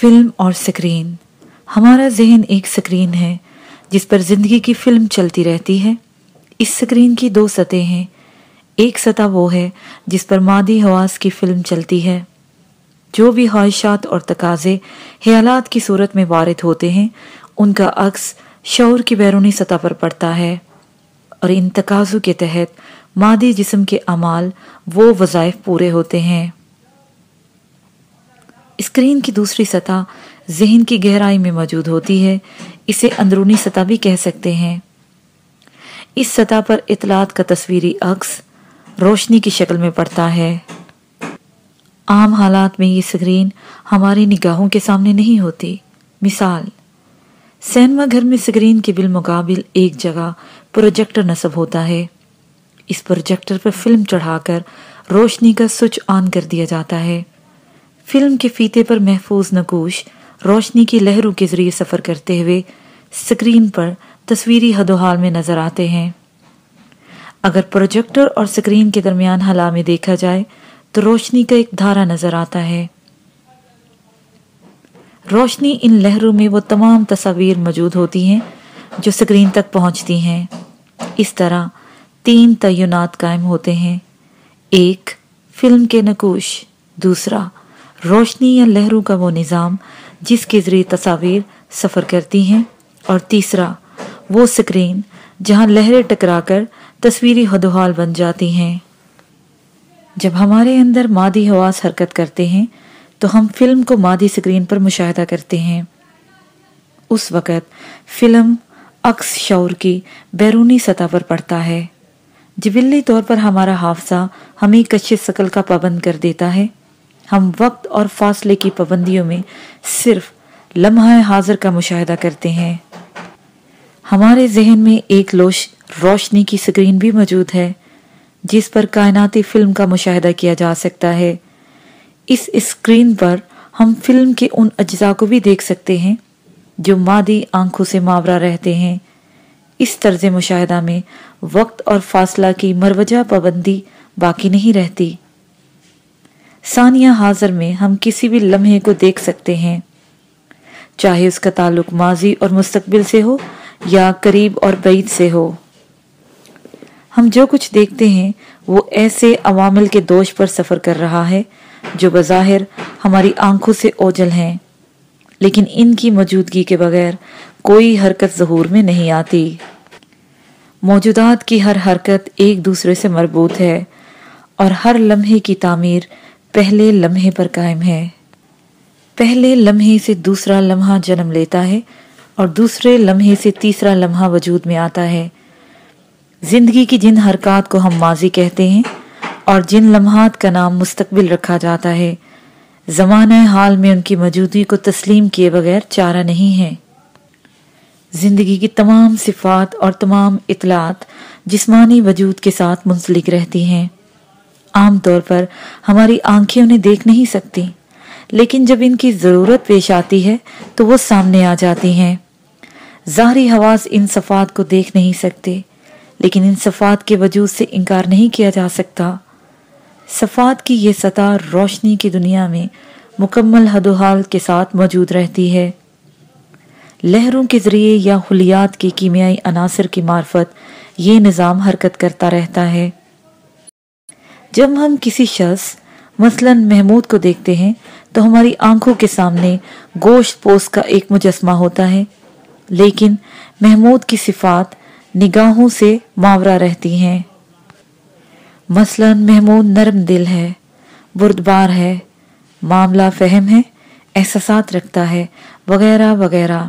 Film اور screen. ہمارا ذہن ایک سکرین ہے، جس پر زندگی کی فلم چلتی رہتی ہے۔ اس سکرین کی دو سطح ہیں۔ ایک سطح وہ ہے جس پر مادی حواس کی فلم چلتی ہے۔ جو بھی خواہشات اور تقاضے خیالات کی صورت میں وارد ہوتے ہیں، ان کا عکس شعور کی بیرونی سطح پر پڑتا ہے۔ اور ان تقاضوں کے تحت مادی جسم کے اعمال وہ وظائف پورے ہوتے ہیں۔ اسکرین کی دوسری سطح ذہن کی گہرائی میں موجود ہوتی ہے، اسے اندرونی سطح بھی کہہ سکتے ہیں۔ اس سطح پر اطلاعات کا تصویری عکس روشنی کی شکل میں پڑتا ہے۔ عام حالات میں یہ سکرین ہماری نگاہوں کے سامنے نہیں ہوتی۔ مثال، سینما گھر میں سکرین کے بالمقابل ایک جگہ پروجیکٹر نصب ہوتا ہے۔ اس پروجیکٹر پر فلم چڑھا کر روشنی کا سوئچ آن کر دیا جاتا ہے۔ فلم کے فیتے پر محفوظ نقوش روشنی کی لہروں کے ذریعے سفر کرتے ہوئے سکرین پر تصویری حد و حال میں نظر آتے ہیں۔ اگر پروجیکٹر اور سکرین کے درمیان حلا میں دیکھا جائے تو روشنی کا ایک دھارا نظر آتا ہے۔ روشنی ان لہروں میں وہ تمام تصاویر موجود ہوتی ہیں جو سکرین تک پہنچتی ہیں۔ اس طرح تین تعینات قائم ہوتے ہیں۔ ایک فلم کے نقوش، دوسرا روشنی یا لہروں کا وہ نظام جس کے ذریعے تصاویر سفر کرتی ہیں اور تیسرا، وہ سکرین جہاں لہریں ٹکرا کر تصویری حدوحال بن جاتی ہیں۔ جب ہمارے اندر مادی حواس حرکت کرتے ہیں، تو ہم فلم کو مادی سکرین پر مشاہدہ کرتے ہیں۔ اس وقت فلم عکس شعور کی بیرونی سطح پر پڑتا ہے۔ جبلی طور پر ہمارا حافظہ ہمیں کچھ سکل کا پابند کر دیتا ہے۔ ہم وقت اور فاصلے کی پابندیوں میں صرف لمحہ حاضر کا مشاہدہ کرتے ہیں۔ ہمارے ذہن میں ایک لوش روشنی کی سکرین بھی موجود ہے، جس پر کائناتی فلم کا مشاہدہ کیا جا سکتا ہے۔ اس اسکرین پر ہم فلم کے ان اجزاء کو بھی دیکھ سکتے ہیں جو مادی آنکھوں سے ماورہ رہتے ہیں۔ اس طرز مشاہدہ میں وقت اور فاصلہ کی مروجہ پابندی باقی نہیں رہتی۔ ثانیہ حاضر میں ہم کسی بھی لمحے کو دیکھ سکتے ہیں۔ چاہے اس کا تعلق ماضی اور مستقبل سے ہو یا قریب اور بعید سے ہو۔ ہم جو کچھ دیکھتے ہیں وہ ایسے عوامل کے دوش پر سفر کر رہا ہے جو بظاہر ہماری آنکھوں سے اوجل ہیں، لیکن ان کی موجودگی کے بغیر کوئی حرکت ظہور میں نہیں آتی۔ موجودات کی ہر حرکت ایک دوسرے سے مربوط ہے اور ہر لمحے کی تعمیر پہلے لمحے پر قائم ہے۔ پہلے لمحے سے دوسرا لمحہ جنم لیتا ہے اور دوسرے لمحے سے تیسرا لمحہ وجود میں آتا ہے۔ زندگی کی جن حرکات کو ہم ماضی کہتے ہیں اور جن لمحات کا نام مستقبل رکھا جاتا ہے، زمانہ حال میں ان کی موجودگی کو تسلیم کیے بغیر چارہ نہیں ہے۔ زندگی کی تمام صفات اور تمام اطلاعات جسمانی وجود کے ساتھ منسلک رہتی ہیں۔ عام طور پر ہماری آنکھیں انہیں دیکھ نہیں سکتی۔ لیکن جب ان کی ضرورت پیش آتی ہے تو وہ سامنے آ جاتی ہیں۔ ظاہری حواس ان صفات کو دیکھ نہیں سکتے، لیکن ان صفات کے وجود سے انکار نہیں کیا جا سکتا۔ صفات کی یہ سطح روشنی کی دنیا میں مکمل حد و حال کے ساتھ موجود رہتی ہے۔ لہروں کے ذریعے یا خلیات کی کیمیائی عناصر کی معرفت یہ نظام حرکت کرتا رہتا ہے۔ جب ہم کسی شخص، مثلا محمود کو دیکھتے ہیں، تو ہماری آنکھوں کے سامنے گوشت پوست کا ایک مجسمہ ہوتا ہے۔ لیکن محمود کی صفات نگاہوں سے ماورہ رہتی ہیں۔ مثلا محمود نرم دل ہے، بردبار ہے، معاملہ فہم ہے، احساسات رکھتا ہے، وغیرہ وغیرہ۔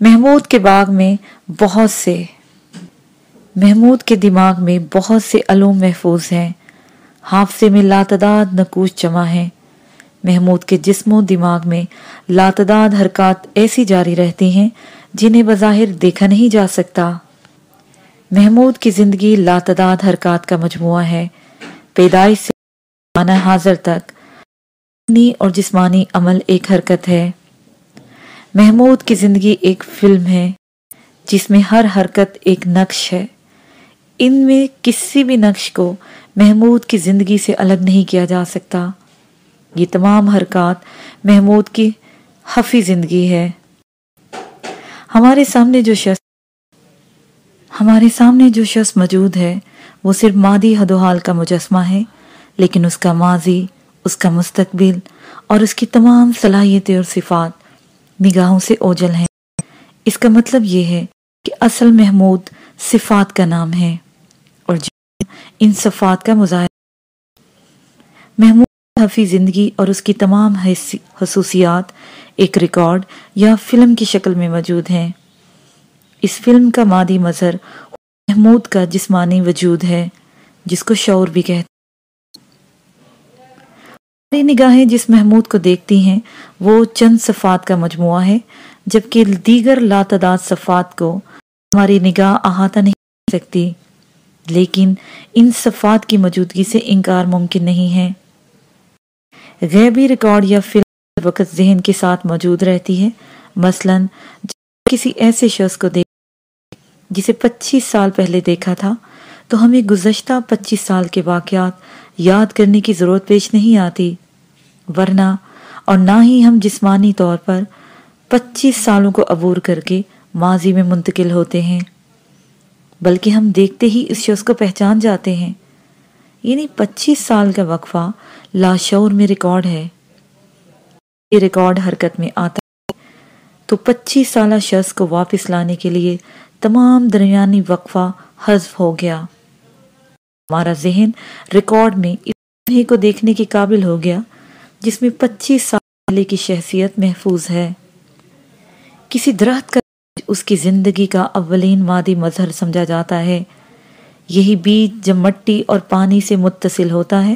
محمود کے باغ میں بہت سے، محمود کے دماغ میں بہت سے علوم محفوظ ہیں۔ حافظے میں لاتداد نقوش جمع ہیں۔ محمود کے جسم و دماغ میں لاتداد حرکات ایسی جاری رہتی ہیں جنہیں بظاہر دیکھا نہیں جا سکتا۔ محمود کی زندگی لاتداد حرکات کا مجموعہ ہے۔ پیدائش سے حاضر تک اور جسمانی عمل ایک حرکت ہے۔ محمود کی زندگی ایک فلم ہے جس میں ہر حرکت ایک نقش ہے۔ ان میں کسی بھی نقش کو محمود کی زندگی سے الگ نہیں کیا جا سکتا۔ یہ تمام حرکات محمود کی حفی زندگی ہے۔ ہمارے سامنے جو شخص ہمارے سامنے جو شخص موجود ہے، وہ صرف مادی حد و حال کا مجسمہ ہے، لیکن اس کا ماضی، اس کا مستقبل اور اس کی تمام صلاحیتیں اور صفات نگاہوں سے اوجل ہیں۔ اس کا مطلب یہ ہے کہ اصل محمود صفات کا نام ہے۔ ان صفات کا مظاہرہ۔ محمود حفی زندگی اور اس کی تمام خصوصیات ایک ریکارڈ یا فلم کی شکل میں موجود ہیں۔ اس فلم کا مادی مظہر محمود کا جسمانی وجود ہے، جس کو شعور بھی کہتے ہماری نگاہیں جس محمود کو دیکھتی ہیں، وہ چند صفات کا مجموعہ ہے، جبکہ دیگر لاتعداد صفات کو ہماری نگاہ احاطہ نہیں سکتی۔ لیکن ان صفات کی موجودگی سے انکار ممکن نہیں ہے۔ غیبی ریکارڈ یا فلم وقت ذہن کے ساتھ موجود رہتی ہے۔ مثلا کسی ایسے شخص کو دیکھ جسے پچیس سال پہلے دیکھا تھا، تو ہمیں گزشتہ پچیس سال کے واقعات یاد کرنے کی ضرورت پیش نہیں آتی۔ ورنہ، اور نہ ہی ہم جسمانی طور پر پچیس سالوں کو عبور کر کے ماضی میں منتقل ہوتے ہیں۔ بلکہ ہم دیکھتے ہی اس شخص کو پہچان جاتے ہیں۔ یعنی پچیس سال کا وقفہ لاشعور میں ریکارڈ ہے۔ یہ ریکارڈ حرکت میں آتا ہے۔ تو پچیس سالہ شخص کو واپس لانے کے لیے تمام درمیانی وقفہ حذف ہو گیا۔ ہمارا ذہن ریکارڈ میں اس کو دیکھنے کے قابل ہو گیا، جس میں پچیس سال پہلے کی شخصیت محفوظ ہے۔ کسی درخت کا اس کی زندگی کا اولین مادی مظہر سمجھا جاتا ہے۔ یہی بیج جب مٹی اور پانی سے متصل ہوتا ہے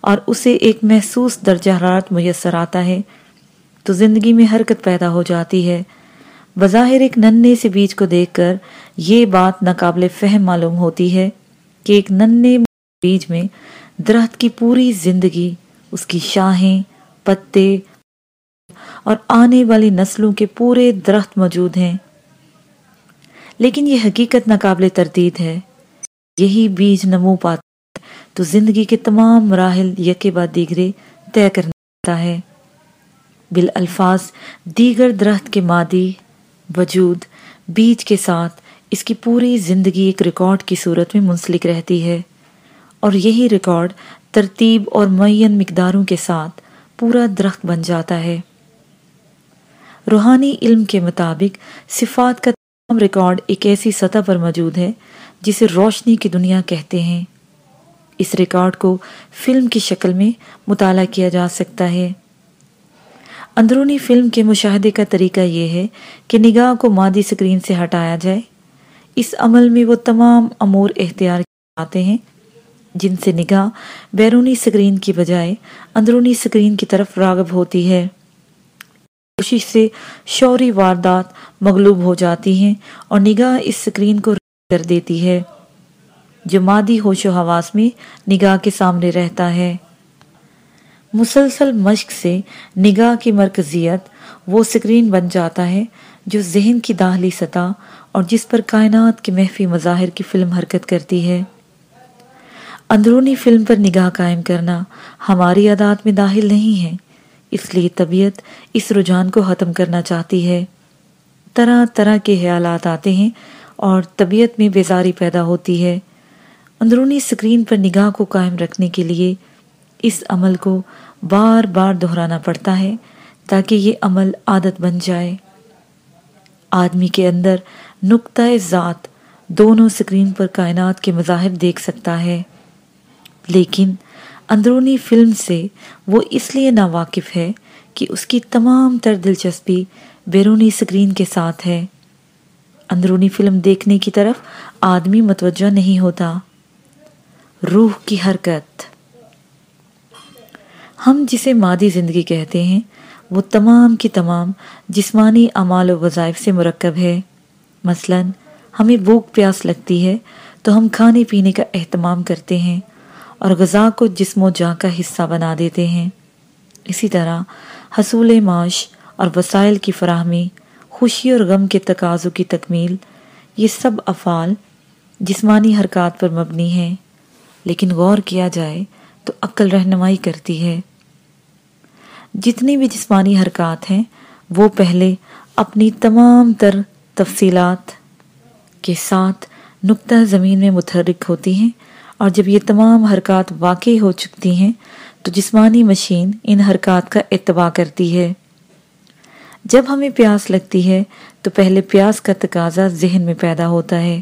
اور اسے ایک محسوس درجہ حرارت میسر آتا ہے، تو زندگی میں حرکت پیدا ہو جاتی ہے۔ بظاہر ایک ننے سے بیج کو دیکھ کر یہ بات ناقابل فہم معلوم ہوتی ہے کہ ایک ننے بیج میں درخت کی پوری زندگی، اس کی شاہیں، پتے اور آنے والی نسلوں کے پورے درخت موجود ہیں۔ لیکن یہ حقیقت ناقابل تردید ہے۔ یہی بیج نمو پاتا، تو زندگی کے تمام مراحل یکے بعد دیگرے طے کرنا ہے۔ بالالفاظ، دیگر درخت کے مادی وجود بیج کے ساتھ اس کی پوری زندگی ایک ریکارڈ کی صورت میں منسلک رہتی ہے۔ اور یہی ریکارڈ ترتیب اور معین مقداروں کے ساتھ پورا درخت بن جاتا ہے۔ روحانی علم کے مطابق صفات کا ریکارڈ ایک ایسی سطح پر موجود ہے جسے روشنی کی دنیا کہتے ہیں۔ اس ریکارڈ کو فلم کی شکل میں مطالعہ کیا جا سکتا ہے۔ اندرونی فلم کے مشاہدے کا طریقہ یہ ہے کہ نگاہ کو مادی سکرین سے ہٹایا جائے۔ اس عمل میں وہ تمام امور اختیار آتے ہیں، جن سے نگاہ بیرونی سکرین کی بجائے اندرونی سکرین کی طرف راغب ہوتی ہے۔ کوشش سے شوری واردات مغلوب ہو جاتی ہیں اور نگاہ اس سکرین کو کر دیتی ہے، جو مادی ہوش و حواس میں نگاہ کے سامنے رہتا ہے۔ مسلسل مشق سے نگاہ کی مرکزیت وہ سکرین بن جاتا ہے جو ذہن کی داخلی سطح اور جس پر کائنات کے محفی مظاہر کی فلم حرکت کرتی ہے۔ اندرونی فلم پر نگاہ قائم کرنا ہماری عادات میں داخل نہیں ہے۔ اس لیے طبیعت اس رجحان کو ختم کرنا چاہتی ہے۔ طرح طرح کے خیالات آتے ہیں اور طبیعت میں بیزاری پیدا ہوتی ہے۔ اندرونی سکرین پر نگاہ کو قائم رکھنے کے لیے اس عمل کو بار بار دہرانا پڑتا ہے تاکہ یہ عمل عادت بن جائے۔ آدمی کے اندر نقطۂ ذات دونوں سکرین پر کائنات کے مظاہر دیکھ سکتا ہے۔ لیکن اندرونی فلم سے وہ اس لیے ناواقف ہے کہ اس کی تمام تر دلچسپی بیرونی سکرین کے ساتھ ہے۔ اندرونی فلم دیکھنے کی طرف آدمی متوجہ نہیں ہوتا۔ روح کی حرکت۔ ہم جسے مادی زندگی کہتے ہیں، وہ تمام کی تمام جسمانی اعمال و وظائف سے مرکب ہے۔ مثلا، ہمیں بھوک پیاس لگتی ہے تو ہم کھانے پینے کا اہتمام کرتے ہیں۔ اور غذا کو جسم و جاں کا حصہ بنا دیتے ہیں۔ اسی طرح حصول معاش اور وسائل کی فراہمی، خوشی اور غم کے تقاضوں کی تکمیل، یہ سب افعال جسمانی حرکات پر مبنی ہیں۔ لیکن غور کیا جائے تو عقل رہنمائی کرتی ہے۔ جتنی بھی جسمانی حرکات ہیں، وہ پہلے اپنی تمام تر تفصیلات کے ساتھ نقطہ زمین میں متحرک ہوتی ہیں۔ اور جب یہ تمام حرکات واقع ہو چکتی ہیں، تو جسمانی مشین ان حرکات کا اتباع کرتی ہے۔ جب ہمیں پیاس لگتی ہے، تو پہلے پیاس کا تقاضا ذہن میں پیدا ہوتا ہے۔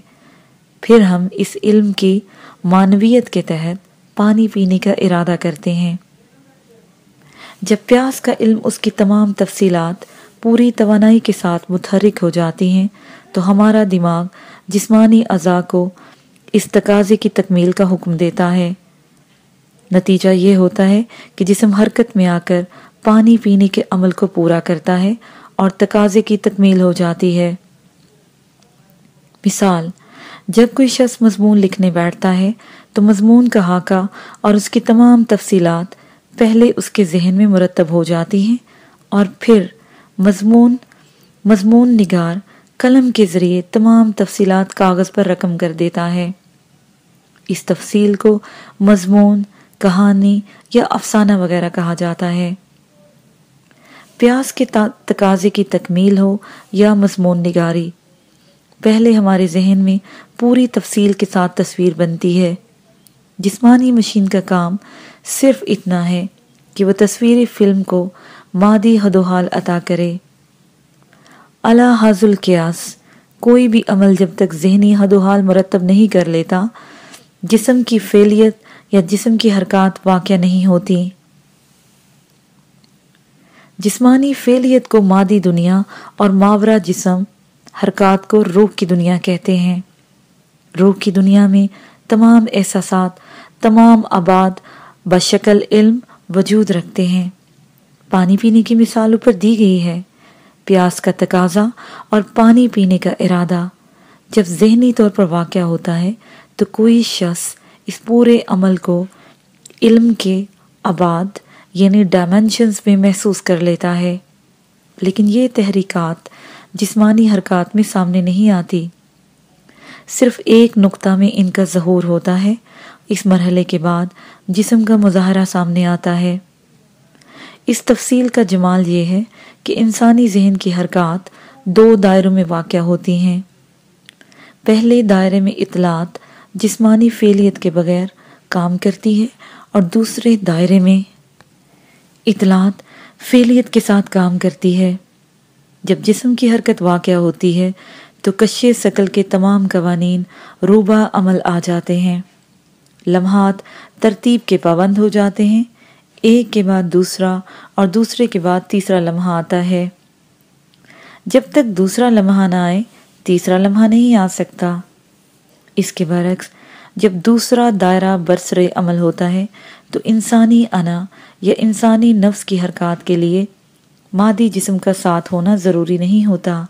پھر ہم اس علم کی معنویت کے تحت پانی پینے کا ارادہ کرتے ہیں۔ جب پیاس کا علم اس کی تمام تفصیلات پوری توانائی کے ساتھ متحرک ہو جاتی ہیں، تو ہمارا دماغ جسمانی اعضاء کو اس تقاضے کی تکمیل کا حکم دیتا ہے۔ نتیجہ یہ ہوتا ہے کہ جسم حرکت میں آ کر پانی پینے کے عمل کو پورا کرتا ہے اور تقاضے کی تکمیل ہو جاتی ہے۔ مثال، جب کوئی شخص مضمون لکھنے بیٹھتا ہے تو مضمون کا حاقہ اور اس کی تمام تفصیلات پہلے اس کے ذہن میں مرتب ہو جاتی ہیں اور پھر مضمون مضمون نگار قلم کے ذریعے تمام تفصیلات کاغذ پر رقم کر دیتا ہے۔ اس تفصیل کو مضمون، کہانی یا افسانہ وغیرہ کہا جاتا ہے۔ پیاس کے تقاضے کی تکمیل ہو یا مضمون نگاری۔ پہلے ہمارے ذہن میں پوری تفصیل کے ساتھ تصویر بنتی ہے۔ جسمانی مشین کا کام صرف اتنا ہے کہ وہ تصویری فلم کو مادی حد و حال عطا کرے۔ اللہ حاض القیاس۔ کوئی بھی عمل جب تک ذہنی حد و حال مرتب نہیں کر لیتا، جسم کی فیلیت یا جسم کی حرکات واقع نہیں ہوتی۔ جسمانی فیلیت کو مادی دنیا اور ماورہ جسم، حرکات کو روح کی دنیا کہتے ہیں۔ روح کی دنیا میں تمام احساسات، تمام آباد بشکل علم وجود رکھتے ہیں۔ پانی پینے کی مثال اوپر دی گئی ہے۔ پیاس کا تقاضا اور پانی پینے کا ارادہ۔ جب ذہنی طور پر واقع ہوتا ہے، تو کوئی شخص اس پورے عمل کو علم کے آباد یعنی ڈائمنشنز میں محسوس کر لیتا ہے۔ لیکن یہ تحریکات جسمانی حرکات میں سامنے نہیں آتی۔ صرف ایک نقطہ میں ان کا ظہور ہوتا ہے۔ اس مرحلے کے بعد جسم کا مظاہرہ سامنے آتا ہے۔ اس تفصیل کا جمال یہ ہے کہ انسانی ذہن کی حرکات دو دائروں میں واقع ہوتی ہیں۔ پہلے دائرے میں اطلاعات جسمانی فعلیت کے بغیر کام کرتی ہے اور دوسرے دائرے میں اطلاعات فعلیت کے ساتھ کام کرتی ہے۔ جب جسم کی حرکت واقع ہوتی ہے تو کشے سکل کے تمام قوانین روبہ عمل آ جاتے ہیں۔ لمحات ترتیب کے پابند ہو جاتے ہیں ایک کے بعد دوسرا اور دوسرے کے بعد تیسرا لمحہ آتا ہے۔ جب تک دوسرا لمحہ نہ آئے، تیسرا لمحہ نہیں آ سکتا۔ اس کے برعکس، جب دوسرا دائرہ برسر عمل ہوتا ہے، تو انسانی انا یا انسانی نفس کی حرکات کے لیے مادی جسم کا ساتھ ہونا ضروری نہیں ہوتا۔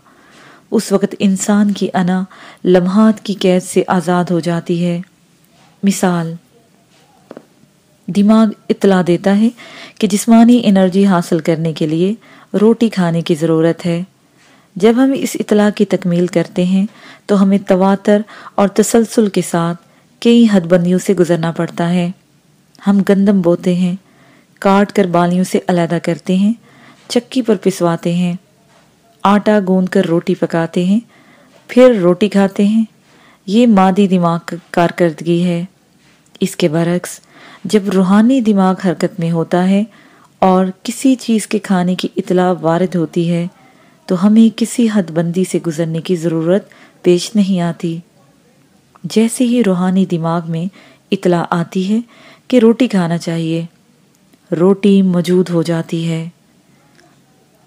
اس وقت انسان کی انا لمحات کی قید سے آزاد ہو جاتی ہے۔ مثال دماغ اطلاع دیتا ہے کہ جسمانی انرجی حاصل کرنے کے لیے روٹی کھانے کی ضرورت ہے۔ جب ہم اس اطلاع کی تکمیل کرتے ہیں، تو ہمیں تواتر اور تسلسل کے ساتھ کئی حد بندیوں سے گزرنا پڑتا ہے۔ ہم گندم بوتے ہیں، کاٹ کر بالیوں سے علیحدہ کرتے ہیں، چکی پر پسواتے ہیں، آٹا گوند کر روٹی پکاتے ہیں، پھر روٹی کھاتے ہیں۔ یہ مادی دماغ کارکردگی ہے۔ اس کے برعکس جب روحانی دماغ حرکت میں ہوتا ہے اور کسی چیز کے کھانے کی اطلاع وارد ہوتی ہے، تو ہمیں کسی حد بندی سے گزرنے کی ضرورت پیش نہیں آتی۔ جیسے ہی روحانی دماغ میں اطلاع آتی ہے کہ روٹی کھانا چاہیے، روٹی موجود ہو جاتی ہے۔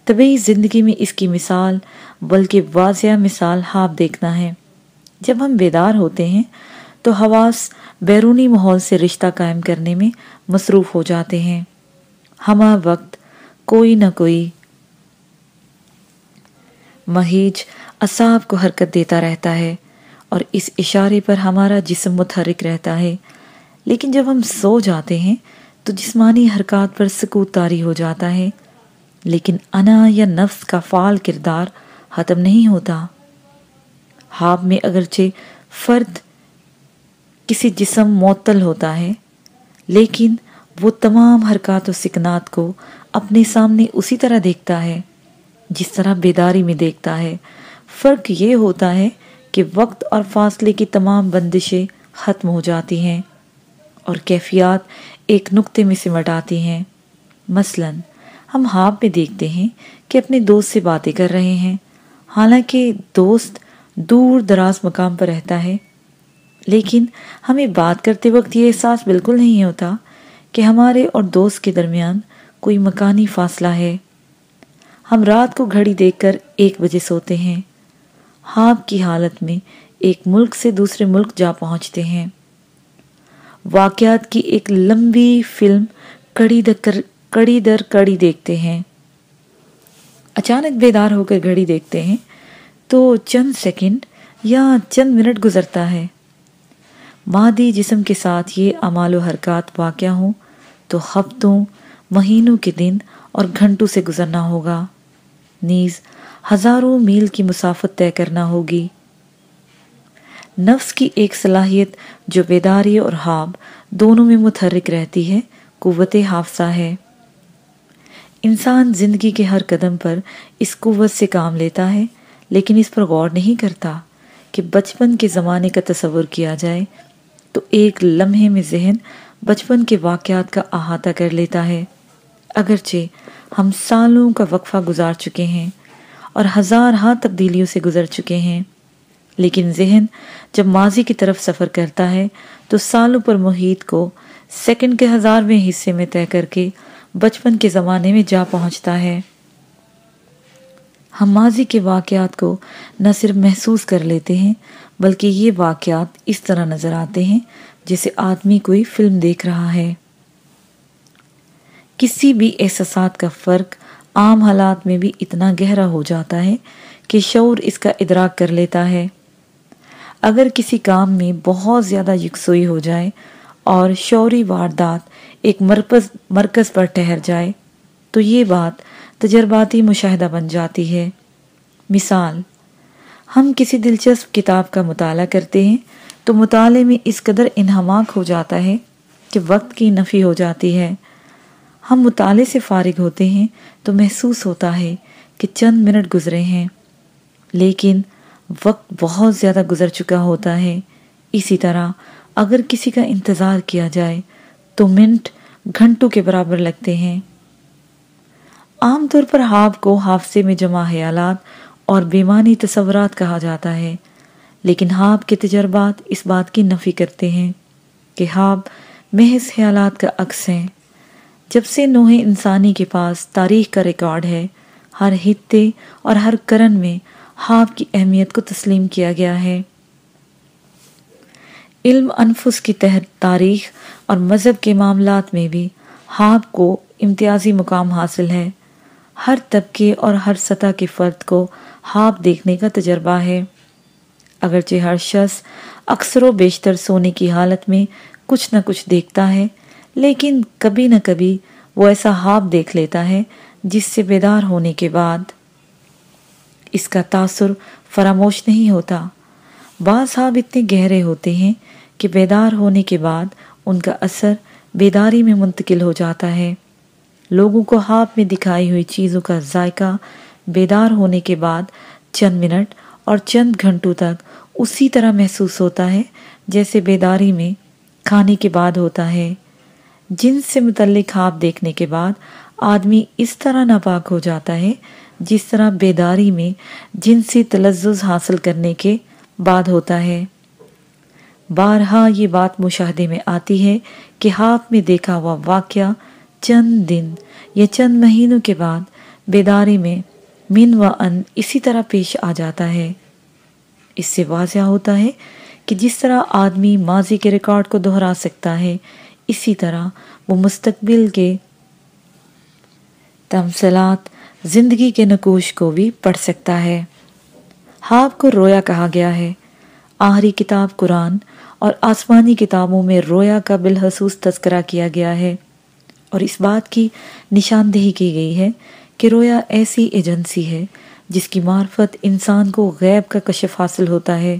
طبعی زندگی میں اس کی مثال بلکہ واضح مثال ہاپ دیکھنا ہے۔ جب ہم بیدار ہوتے ہیں، تو حواس بیرونی ماحول سے رشتہ قائم کرنے میں مصروف ہو جاتے ہیں۔ ہما وقت کوئی نہ کوئی مہیج اصاب کو حرکت دیتا رہتا ہے اور اس اشارے پر ہمارا جسم متحرک رہتا ہے۔ لیکن جب ہم سو جاتے ہیں تو جسمانی حرکات پر سکوت تاری ہو جاتا ہے۔ لیکن انا یا نفس کا فعال کردار ختم نہیں ہوتا۔ خواب میں اگرچہ فرد کسی جسم معطل ہوتا ہے، لیکن وہ تمام حرکات و سکنات کو اپنے سامنے اسی طرح دیکھتا ہے، جس طرح بیداری میں دیکھتا ہے۔ فرق یہ ہوتا ہے کہ وقت اور فاصلے کی تمام بندشیں ختم ہو جاتی ہیں اور کیفیات ایک نقطے میں سمٹ آتی ہیں۔ مثلا، ہم ہاپ میں دیکھتے ہیں کہ اپنے دوست سے باتیں کر رہے ہیں۔ حالانکہ دوست دور دراز مقام پر رہتا ہے۔ لیکن ہمیں بات کرتے وقت یہ احساس بالکل نہیں ہوتا کہ ہمارے اور دوست کے درمیان کوئی مکانی فاصلہ ہے۔ ہم رات کو گھڑی دیکھ کر ایک بجے سوتے ہیں۔ ہاپ کی حالت میں ایک ملک سے دوسرے ملک جا پہنچتے ہیں۔ واقعات کی ایک لمبی فلم کڑی در کڑی در کڑی دیکھتے ہیں۔ اچانک بیدار ہو کر گھڑی دیکھتے ہیں تو چند سیکنڈ یا چند منٹ گزرتا ہے۔ مادی جسم کے ساتھ یہ امال و حرکات واقع ہوں تو ہفتوں، مہینوں کے دن اور گھنٹوں سے گزرنا ہوگا۔ نیز ہزاروں میل کی مسافت طے کرنا ہوگی۔ نفس کی ایک صلاحیت جو بیداری اور حاب دونوں میں متحرک رہتی ہے، قوت حافظہ ہے۔ انسان زندگی کے ہر قدم پر اس قوت سے کام لیتا ہے، لیکن اس پر غور نہیں کرتا کہ بچپن کے زمانے کا تصور کیا جائے تو ایک لمحے میں ذہن بچپن کے واقعات کا احاطہ کر لیتا ہے۔ اگرچہ ہم سالوں کا وقفہ گزار چکے ہیں اور ہزار ہاں تبدیلیوں سے گزر چکے ہیں، لیکن ذہن جب ماضی کی طرف سفر کرتا ہے تو سالوں پر محیط کو سیکنڈ کے ہزارویں حصے میں طے کر کے بچپن کے زمانے میں جا پہنچتا ہے۔ ہم ماضی کے واقعات کو نہ صرف محسوس کر لیتے ہیں بلکہ یہ واقعات اس طرح نظر آتے ہیں جیسے آدمی کوئی فلم دیکھ رہا ہے۔ کسی بھی احساسات کا فرق عام حالات میں بھی اتنا گہرا ہو جاتا ہے کہ شعور اس کا ادراک کر لیتا ہے۔ اگر کسی کام میں بہت زیادہ یکسوئی ہو جائے اور شعوری واردات ایک مرکز مرکز پر ٹھہر جائے تو یہ بات تجرباتی مشاہدہ بن جاتی ہے۔ مثال ہم کسی دلچسپ کتاب کا مطالعہ کرتے ہیں تو مطالعے میں اس قدر انہماک ہو جاتا ہے کہ وقت کی نفی ہو جاتی ہے۔ ہم مطالعے سے فارغ ہوتے ہیں تو محسوس ہوتا ہے کہ چند منٹ گزرے ہیں، لیکن وقت بہت زیادہ گزر چکا ہوتا ہے۔ اسی طرح اگر کسی کا انتظار کیا جائے تو منٹ گھنٹوں کے برابر لگتے ہیں۔ عام طور پر ہاپ کو حافظے میں جمع خیالات اور بیمانی تصورات کہا جاتا ہے۔ لیکن ہاپ کے تجربات اس بات کی نفی کرتے ہیں کہ ہاپ محض خیالات کا عکس ہیں جب سے نوح انسانی کے پاس تاریخ کا ریکارڈ ہے، ہر حتے اور ہر کرن میں ہاپ کی اہمیت کو تسلیم کیا گیا ہے۔ علم انفس کی تحت تاریخ اور مذہب کے معاملات میں بھی ہاپ کو امتیازی مقام حاصل ہے۔ ہر طبقے اور ہر سطح کے فرد کو ہاپ دیکھنے کا تجربہ ہے۔ اگرچہ ہر شخص اکثر و بیشتر سونے کی حالت میں کچھ نہ کچھ دیکھتا ہے، لیکن کبھی نہ کبھی وہ ایسا ہاپ دیکھ لیتا ہے جس سے بیدار ہونے کے بعد۔ اس کا تاثر فراموش نہیں ہوتا۔ بعض ہاپ اتنے گہرے ہوتے ہیں کہ بیدار ہونے کے بعد ان کا اثر بیداری میں منتقل ہو جاتا ہے۔ لوگوں کو ہاپ میں دکھائی ہوئی چیزوں کا ذائقہ بیدار ہونے کے بعد چند منٹ اور چند گھنٹوں تک اسی طرح محسوس ہوتا ہے جیسے بیداری میں کھانے کے بعد ہوتا ہے۔ جن سے متعلق خواب دیکھنے کے بعد آدمی اس طرح ناپاک ہو جاتا ہے جس طرح بیداری میں جنسی تلزز حاصل کرنے کے بعد ہوتا ہے۔ بارہا یہ بات مشاہدے میں آتی ہے کہ ہاتھ میں دیکھا ہوا واقعہ چند دن یا چند مہینوں کے بعد بیداری میں من و ان اسی طرح پیش آ جاتا ہے۔ اس سے واضح ہوتا ہے کہ جس طرح آدمی ماضی کے ریکارڈ کو دہرا سکتا ہے، اسی طرح وہ مستقبل کے تمثلات زندگی کے نقوش کو بھی پڑھ سکتا ہے۔ ہاپ کو رویا کہا گیا ہے۔ آخری کتاب قرآن اور آسمانی کتابوں میں رویا کا بالحسوس تذکرہ کیا گیا ہے۔ اور اس بات کی نشاندہی کی گئی ہے کہ رویا ایسی ایجنسی ہے جس کی معرفت انسان کو غیب کا کشف حاصل ہوتا ہے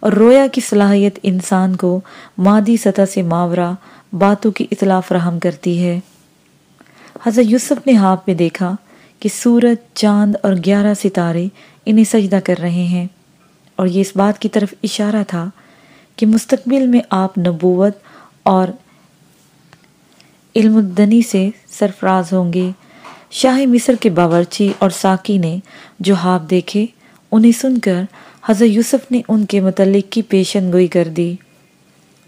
اور رویا کی صلاحیت انسان کو مادی سطح سے ماورہ باتوں کی اطلاع فراہم کرتی ہے۔ حضرت یوسف نے ہاپ میں دیکھا کہ سورج، چاند اور گیارہ ستارے انہیں سجدہ کر رہے ہیں اور یہ اس بات کی طرف اشارہ تھا کہ مستقبل میں آپ نبوت اور علم الدنی سے سرفراز ہوں گے۔ شاہ مصر کے باورچی اور ساکی نے جو ہاپ دیکھے، انہیں سن کر حضرت یوسف نے ان کے متعلق کی پیشن گوئی کر دی۔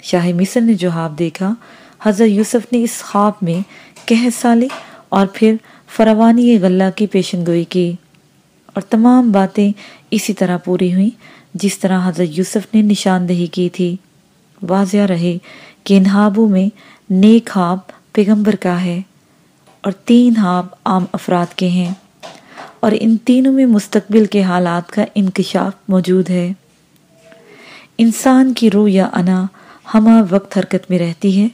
شاہ مصر نے جو خواب دیکھا، حضرت یوسف نے اس خواب میں کہہ سالی اور پھر فروانی غلہ کی پیشن گوئی کی۔ اور تمام باتیں اسی طرح پوری ہوئیں، جس طرح حضرت یوسف نے نشاندہی کی تھی۔ واضح رہے کہ ان خوابوں میں نیک خواب پیغمبر کا ہے۔ اور تین خواب عام افراد کے ہیں۔ اور ان تینوں میں مستقبل کے حالات کا انکشاف موجود ہے۔ انسان کی روح یا انا ہمہ وقت حرکت میں رہتی ہے،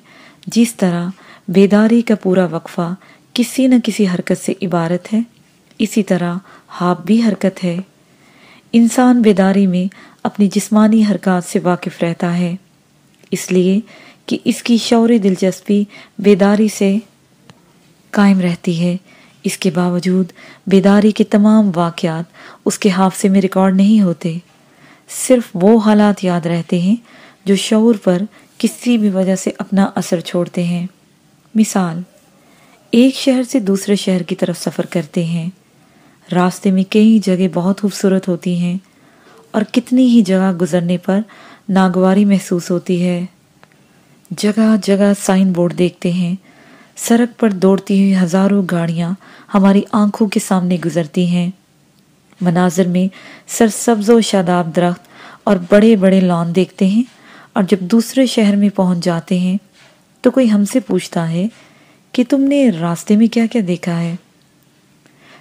جس طرح بیداری کا پورا وقفہ کسی نہ کسی حرکت سے عبارت ہے، اسی طرح ہاپ بھی حرکت ہے۔ انسان بیداری میں اپنی جسمانی حرکات سے واقف رہتا ہے، اس لیے کہ اس کی شعور دلچسپی بیداری سے قائم رہتی ہے۔ اس کے باوجود بیداری کے تمام واقعات اس کے حافظے میں ریکارڈ نہیں ہوتے۔ صرف وہ حالات یاد رہتے ہیں جو شعور پر کسی بھی وجہ سے اپنا اثر چھوڑتے ہیں۔ مثال، ایک شہر سے دوسرے شہر کی طرف سفر کرتے ہیں۔ راستے میں کئی جگہ بہت خوبصورت ہوتی ہیں اور کتنی ہی جگہ گزرنے پر ناگواری محسوس ہوتی ہے۔ جگہ جگہ سائن بورڈ دیکھتے ہیں۔ سڑک پر دوڑتی ہوئی ہزاروں گاڑیاں ہماری آنکھوں کے سامنے گزرتی ہیں۔ مناظر میں سرسبز و شاداب درخت اور بڑے بڑے لان دیکھتے ہیں اور جب دوسرے شہر میں پہنچ جاتے ہیں تو کوئی ہم سے پوچھتا ہے کہ تم نے راستے میں کیا کیا دیکھا ہے؟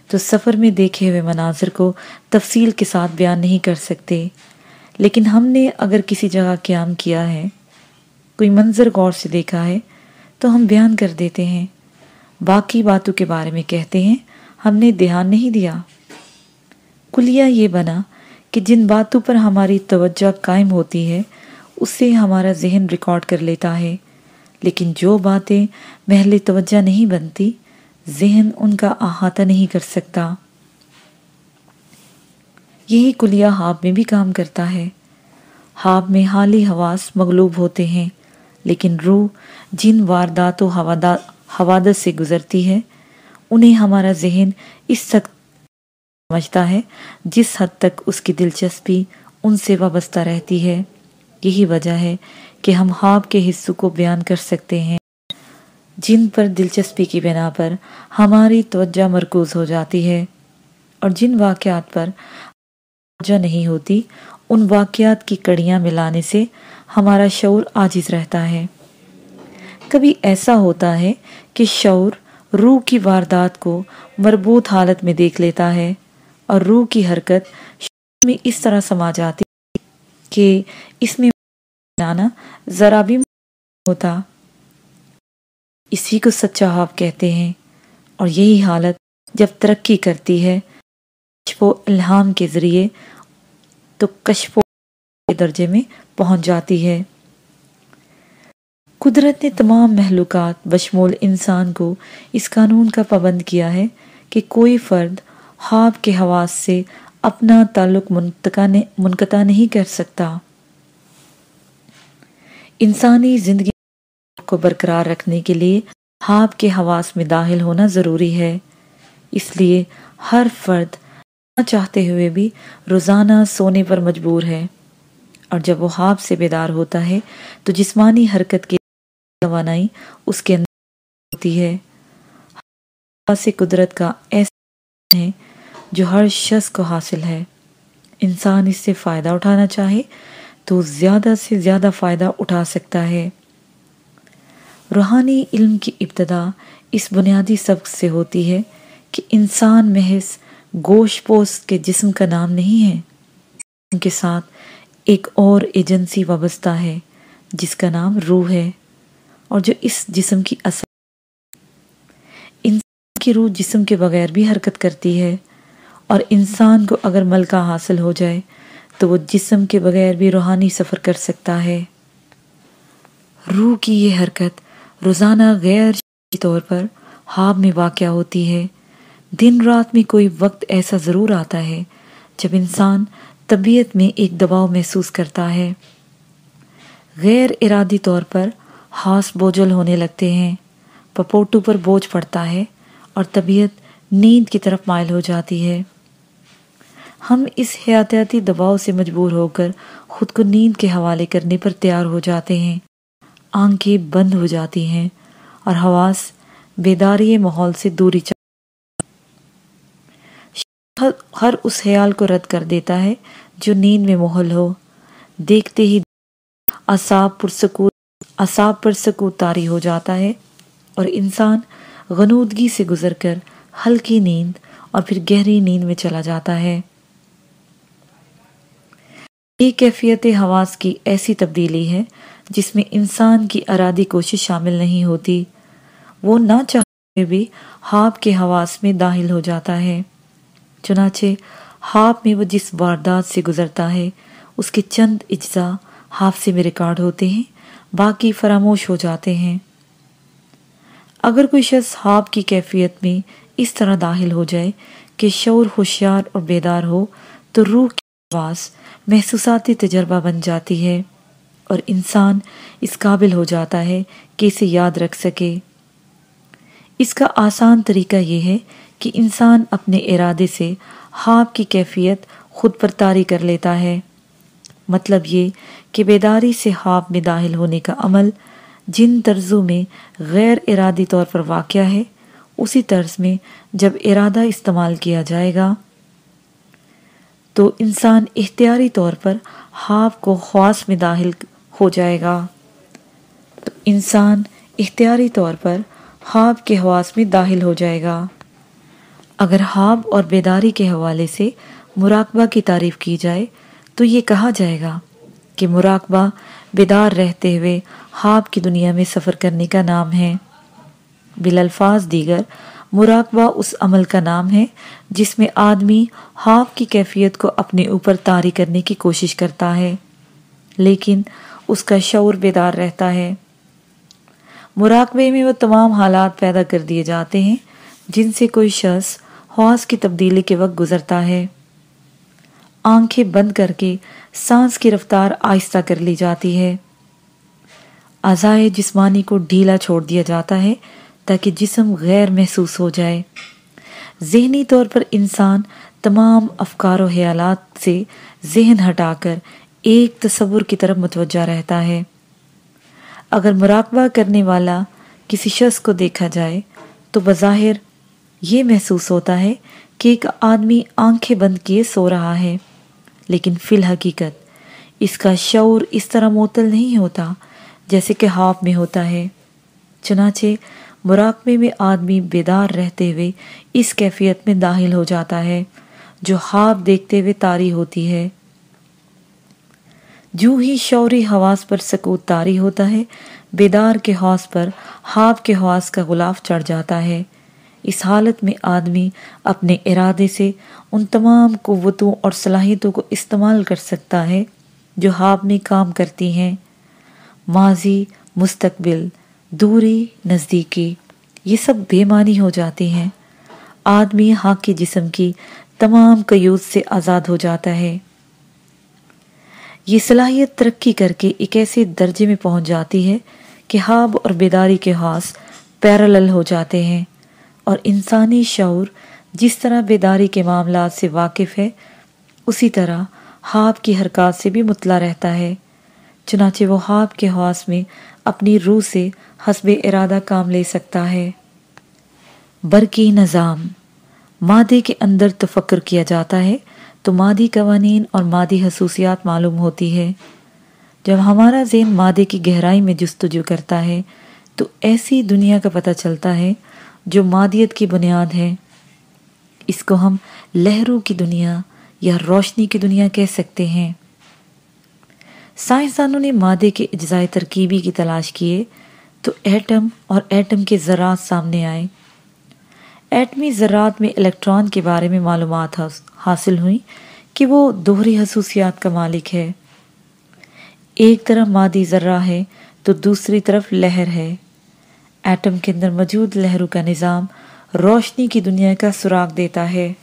تو سفر میں دیکھے ہوئے مناظر کو تفصیل کے ساتھ بیان نہیں کر سکتے۔ لیکن ہم نے اگر کسی جگہ قیام کیا ہے، کوئی منظر غور سے دیکھا ہے تو ہم بیان کر دیتے ہیں۔ باقی باتوں کے بارے میں کہتے ہیں، ہم نے دھیان نہیں دیا۔ کلیہ یہ بنا کہ جن باتوں پر ہماری توجہ قائم ہوتی ہے، اسے ہمارا ذہن ریکارڈ کر لیتا ہے۔ لیکن جو باتیں محل توجہ نہیں بنتی، ذہن ان کا احاطہ نہیں کر سکتا۔ یہی کلیہ ہاب میں بھی کام کرتا ہے۔ ہاب میں حالی حواس مغلوب ہوتے ہیں۔ لیکن روح جن واردات و حوادث سے گزرتی ہے، انہیں ہمارا ذہن اس سخت سمجھتا ہے جس حد تک اس کی دلچسپی ان سے وابستہ رہتی ہے۔ یہی وجہ ہے کہ ہم خواب کے حصوں کو بیان کر سکتے ہیں۔ جن پر دلچسپی کی بنا پر ہماری توجہ مرکوز ہو جاتی ہے اور جن واقعات پر توجہ نہیں ہوتی، ان واقعات کی کڑیاں ملانے سے ہمارا شعور عاجز رہتا ہے۔ کبھی ایسا ہوتا ہے کہ شعور روح کی واردات کو مربوط حالت میں دیکھ لیتا ہے اور روح کی حرکت شعور میں اس طرح سما جاتی کہ اس میں ذرا بھی ہوتا۔ اسی کو سچا حاب کہتے ہیں اور یہی حالت جب ترقی کرتی ہے، کشف و الہام کے ذریعے، تو کشف و درجے میں پہنچ جاتی ہے۔ قدرت نے تمام محلوقات بشمول انسان کو اس قانون کا پابند کیا ہے کہ کوئی فرد خواب کے حواس سے اپنا تعلق منقطع نہیں کر سکتا۔ انسانی زندگی کو برقرار رکھنے کے لیے خواب کے حواس میں داخل ہونا ضروری ہے۔ اس لیے ہر فرد چاہتے ہوئے بھی روزانہ سونے پر مجبور ہے۔ اور جب وہ خواب سے بیدار ہوتا ہے تو جسمانی حرکت کی توانائی اس کے اندر ہوتی ہے۔ سے قدرت کا ایسا ہے جو ہر شخص کو حاصل ہے۔ انسان اس سے فائدہ اٹھانا چاہے تو زیادہ سے زیادہ فائدہ اٹھا سکتا ہے۔ روحانی علم کی ابتدا اس بنیادی سبق سے ہوتی ہے کہ انسان محض گوشت پوست کے جسم کا نام نہیں ہے، ان کے ساتھ ایک اور ایجنسی وابستہ ہے، جس کا نام روح ہے، اور جو اس جسم کی اثر انسان کی روح جسم کے بغیر بھی حرکت کرتی ہے، اور انسان کو اگر ملکہ حاصل ہو جائے، تو وہ جسم کے بغیر بھی روحانی سفر کر سکتا ہے۔ روح کی یہ حرکت روزانہ غیر طور پر خواب میں واقع ہوتی ہے۔ دن رات میں کوئی وقت ایسا ضرور آتا ہے جب انسان طبیعت میں ایک دباؤ محسوس کرتا ہے۔ غیر ارادی طور پر ہاس بوجھل ہونے لگتے ہیں۔ پپوٹو پر بوجھ پڑتا ہے اور طبیعت نیند کی طرف مائل ہو جاتی ہے۔ ہم اس حیاتیاتی دباؤ سے مجبور ہو کر خود کو نیند کے حوالے کرنے پر تیار ہو جاتے ہیں۔ آنکھیں بند ہو جاتی ہیں اور حواس بیداری ماحول سے دوری چاہ ہر اس خیال کو رد کر دیتا ہے جو نیند میں محل ہو۔ دیکھتے ہی اصاب پرسکوت اصاب پر سکوت تاری ہو جاتا ہے اور انسان غنودگی سے گزر کر ہلکی نیند اور پھر گہری نیند میں چلا جاتا ہے۔ یہ کیفیت حواس کی ایسی تبدیلی ہے جس میں انسان کی ارادی کوشش شامل نہیں ہوتی۔ وہ نہ چاہتے بھی ہاپ کے حواس میں داخل ہو جاتا ہے۔ چنانچہ ہاپ میں وہ جس واردات سے گزرتا ہے، اس کے چند اجزاء حافظے میں ریکارڈ ہوتے ہیں، باقی فراموش ہو جاتے ہیں۔ اگر کوئی شخص ہاپ کی کیفیت میں اس طرح داخل ہو جائے کہ شعور ہوشیار اور بیدار ہو، تو روح کی آواز محسوساتی تجربہ بن جاتی ہے اور انسان اس قابل ہو جاتا ہے کہ اسے یاد رکھ سکے۔ اس کا آسان طریقہ یہ ہے کہ انسان اپنے ارادے سے خواب کی کیفیت خود پر تاری کر لیتا ہے۔ مطلب یہ کہ بیداری سے خواب میں داخل ہونے کا عمل جن طرزوں میں غیر ارادی طور پر واقع ہے، اسی طرز میں جب ارادہ استعمال کیا جائے گا، تو انسان اختیاری طور پر خواب کو خواص میں داخل ہو جائے گا۔ تو انسان اختیاری طور پر خواب کے حواس میں داخل ہو جائے گا۔ اگر خواب اور بیداری کے حوالے سے مراقبہ کی تعریف کی جائے، تو یہ کہا جائے گا کہ مراقبہ بیدار رہتے ہوئے خواب کی دنیا میں سفر کرنے کا نام ہے۔ بالالفاظ دیگر، مراقبہ اس عمل کا نام ہے جس میں آدمی خواب کی کیفیت کو اپنے اوپر طاری کرنے کی کوشش کرتا ہے، لیکن اس کا شعور بیدار رہتا ہے۔ مراقبے میں وہ تمام حالات پیدا کر دیے جاتے ہیں جن سے کوئی شخص حواس کی تبدیلی کے وقت گزرتا ہے۔ آنکھیں بند کر کے سانس کی رفتار آہستہ کر لی جاتی ہے۔ اعضائے جسمانی کو ڈھیلا چھوڑ دیا جاتا ہے تاکہ جسم غیر محسوس ہو جائے۔ ذہنی طور پر انسان تمام افکار و خیالات سے ذہن ہٹا کر ایک تصور کی طرف متوجہ رہتا ہے۔ اگر مراقبہ کرنے والا کسی شخص کو دیکھا جائے تو بظاہر یہ محسوس ہوتا ہے کہ ایک آدمی آنکھیں بند کیے سو رہا ہے۔ لیکن فی الحقیقت اس کا شعور اس طرح معطل نہیں ہوتا جیسے کہ ہاف میں ہوتا ہے۔ چنانچہ مراقبے میں آدمی بیدار رہتے ہوئے اس کیفیت میں داخل ہو جاتا ہے جو خواب دیکھتے ہوئے تاری ہوتی ہے۔ جو ہی شعوری حواس پر سکوت تاری ہوتا ہے، بیدار کے حواس پر خواب کے حواس کا غلاف چڑھ جاتا ہے۔ اس حالت میں آدمی اپنے ارادے سے ان تمام قوتوں اور صلاحیتوں کو استعمال کر سکتا ہے جو خواب میں کام کرتی ہیں۔ ماضی، مستقبل، دوری، نزدیکی، یہ سب بے معنی ہو جاتے ہیں۔ آدمی حق جسم کی تمام قیود سے آزاد ہو جاتا ہے۔ یہ صلاحیت ترقی کر کے ایک ایسے درجے میں پہنچ جاتی ہے کہ خواب اور بیداری کے حاص پیرالل ہو جاتے ہیں۔ اور انسانی شعور جس طرح بیداری کے معاملات سے واقف ہے، اسی طرح خواب کی حرکات سے بھی مطلع رہتا ہے۔ چنانچہ وہ خواب کے حواس میں اپنی روح سے حسب ارادہ کام لے سکتا ہے۔ برقی نظام، مادے کے اندر تفکر کیا جاتا ہے، تو مادی قوانین اور مادی حصوصیات معلوم ہوتی ہے۔ جب ہمارا ذہن مادے کی گہرائی میں جستجو کرتا ہے، تو ایسی دنیا کا پتہ چلتا ہے جو مادیت کی بنیاد ہے اس کو ہم لہروں کی دنیا یا روشنی کی دنیا کہہ سکتے ہیں۔ سائنسدانوں نے مادے کے اجزاء ترکیبی کی تلاش کیے تو ایٹم اور ایٹم کے ذرات سامنے آئے۔ ایٹمی ذرات میں الیکٹران کے بارے میں معلومات حاصل ہوئیں کہ وہ دوہری حصوصیات کا مالک ہے۔ ایک طرف مادی ذرہ ہے تو دوسری طرف لہر ہے۔ ایٹم کے اندر موجود لہروں کا نظام روشنی کی دنیا کا سراغ دیتا ہے۔